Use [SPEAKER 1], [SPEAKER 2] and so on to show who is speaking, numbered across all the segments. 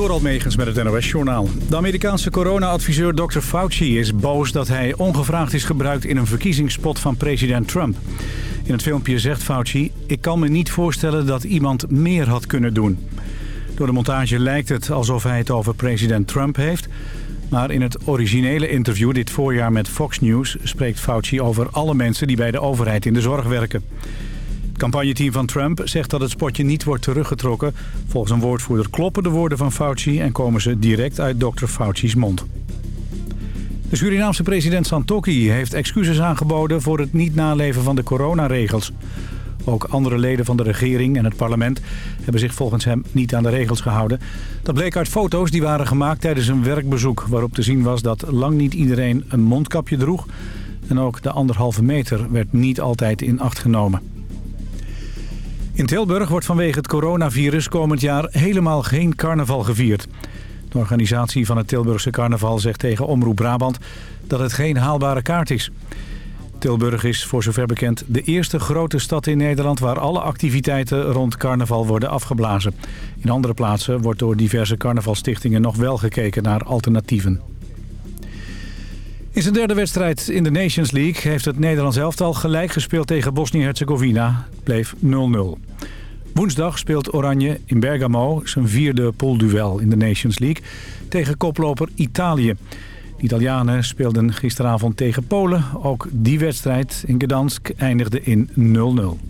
[SPEAKER 1] Door Almegens met het NOS-journaal. De Amerikaanse corona-adviseur Dr. Fauci is boos dat hij ongevraagd is gebruikt in een verkiezingsspot van president Trump. In het filmpje zegt Fauci, ik kan me niet voorstellen dat iemand meer had kunnen doen. Door de montage lijkt het alsof hij het over president Trump heeft. Maar in het originele interview dit voorjaar met Fox News spreekt Fauci over alle mensen die bij de overheid in de zorg werken campagneteam van Trump zegt dat het spotje niet wordt teruggetrokken. Volgens een woordvoerder kloppen de woorden van Fauci en komen ze direct uit Dr. Fauci's mond. De Surinaamse president Santokki heeft excuses aangeboden voor het niet naleven van de coronaregels. Ook andere leden van de regering en het parlement hebben zich volgens hem niet aan de regels gehouden. Dat bleek uit foto's die waren gemaakt tijdens een werkbezoek... waarop te zien was dat lang niet iedereen een mondkapje droeg... en ook de anderhalve meter werd niet altijd in acht genomen. In Tilburg wordt vanwege het coronavirus komend jaar helemaal geen carnaval gevierd. De organisatie van het Tilburgse carnaval zegt tegen Omroep Brabant dat het geen haalbare kaart is. Tilburg is voor zover bekend de eerste grote stad in Nederland... waar alle activiteiten rond carnaval worden afgeblazen. In andere plaatsen wordt door diverse carnavalstichtingen nog wel gekeken naar alternatieven. In zijn derde wedstrijd in de Nations League heeft het Nederlands elftal gelijk gespeeld tegen Bosnië-Herzegovina. Bleef 0-0. Woensdag speelt Oranje in Bergamo zijn vierde poolduel in de Nations League tegen koploper Italië. De Italianen speelden gisteravond tegen Polen. Ook die wedstrijd in Gdansk eindigde in 0-0.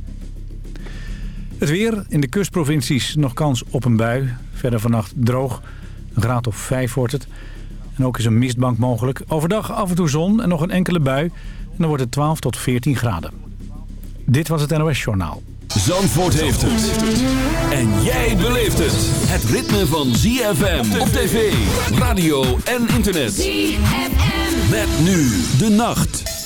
[SPEAKER 1] Het weer. In de kustprovincies nog kans op een bui. Verder vannacht droog. Een graad of 5 wordt het. En ook is een mistbank mogelijk. Overdag af en toe zon en nog een enkele bui. En dan wordt het 12 tot 14 graden. Dit was het NOS Journaal.
[SPEAKER 2] Zandvoort heeft het. En jij beleeft het. Het ritme van ZFM op tv, radio en internet. ZFM. Met nu de nacht.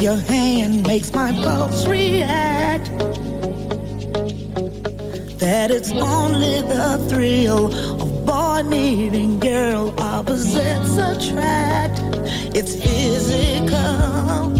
[SPEAKER 3] your hand makes my pulse react. That it's only the thrill of boy meeting girl opposites attract. It's physical.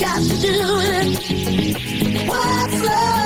[SPEAKER 3] got to do with it. What's love?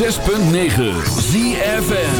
[SPEAKER 3] 106.9 ZFN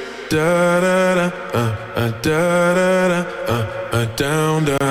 [SPEAKER 4] da da da, uh, uh, da da da, uh, uh, down da.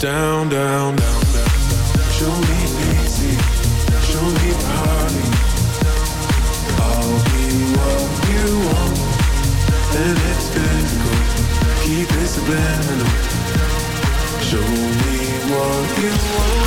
[SPEAKER 4] Down, down, down. Down. Show me pity, show me party. I'll be what you want, and it's physical. Keep it subliminal. Show me what you want.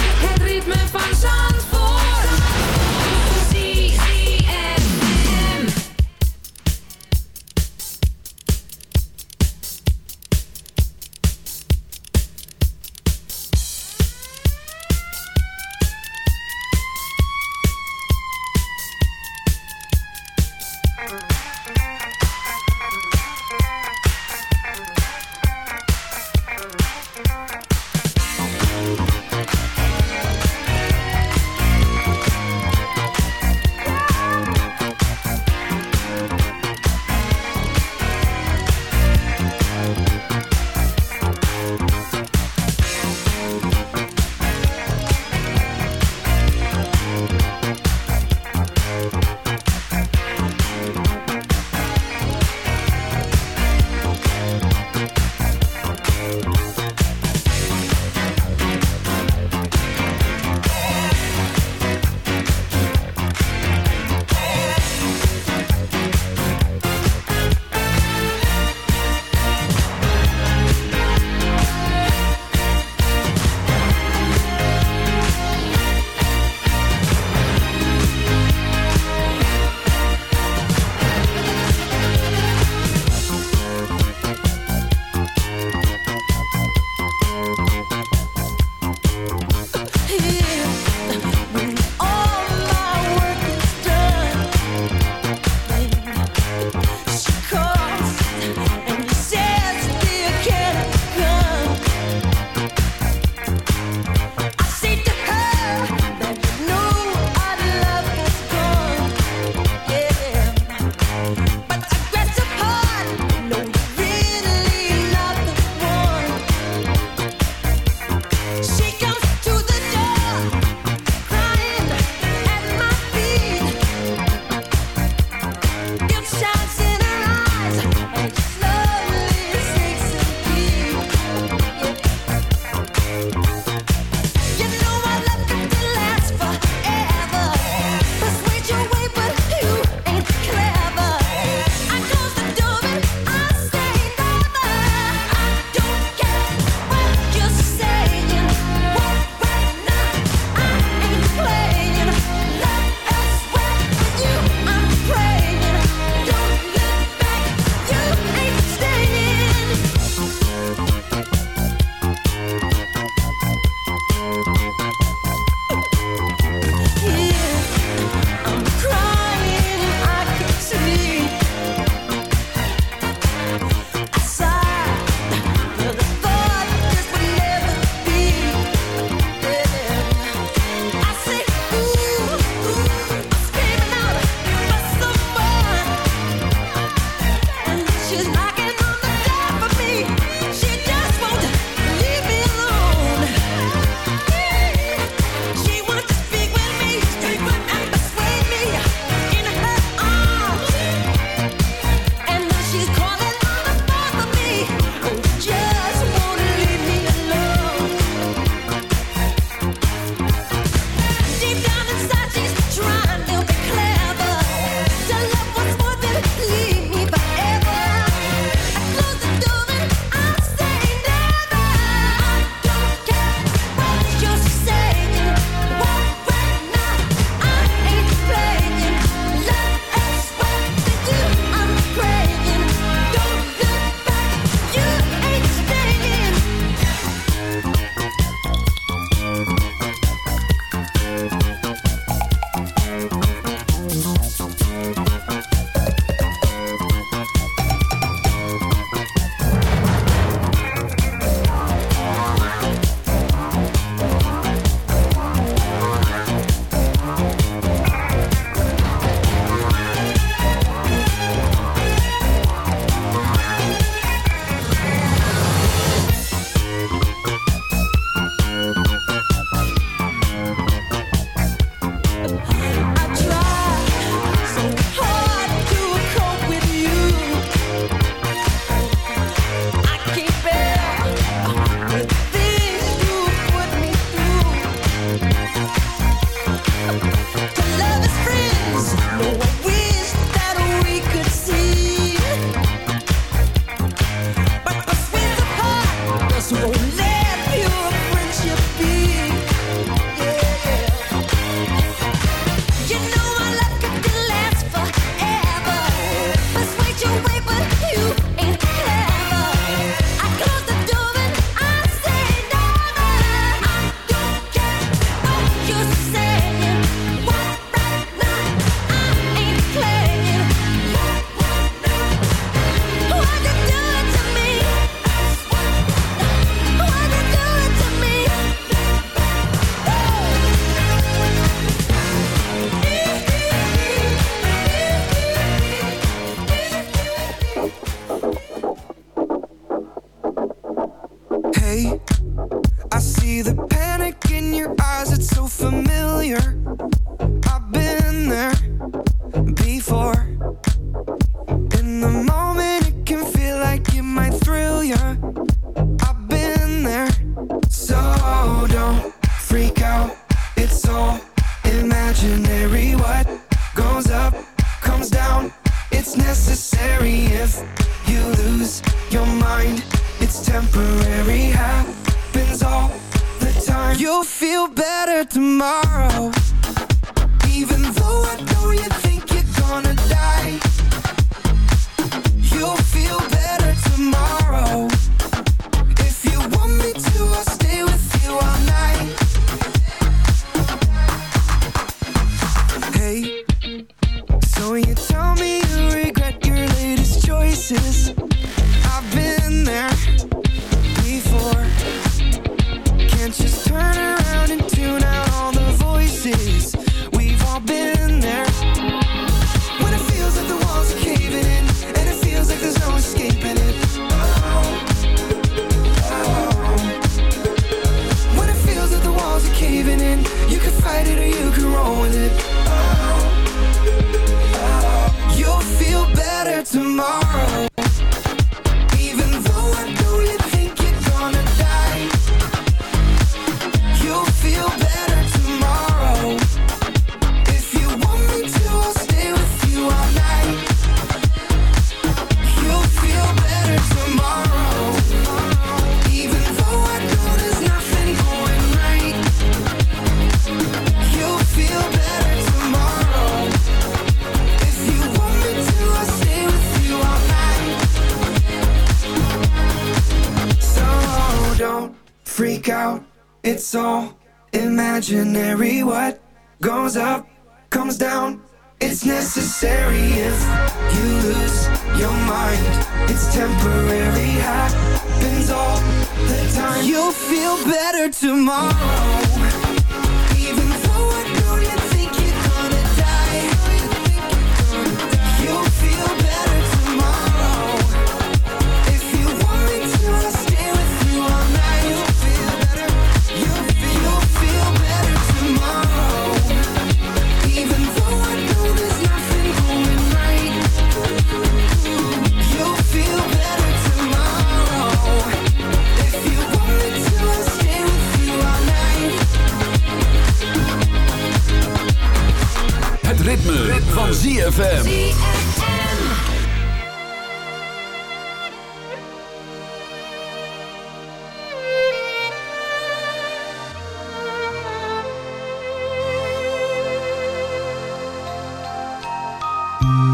[SPEAKER 5] ritme,
[SPEAKER 2] ritme. van ZFM.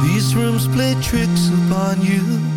[SPEAKER 6] These rooms play tricks upon you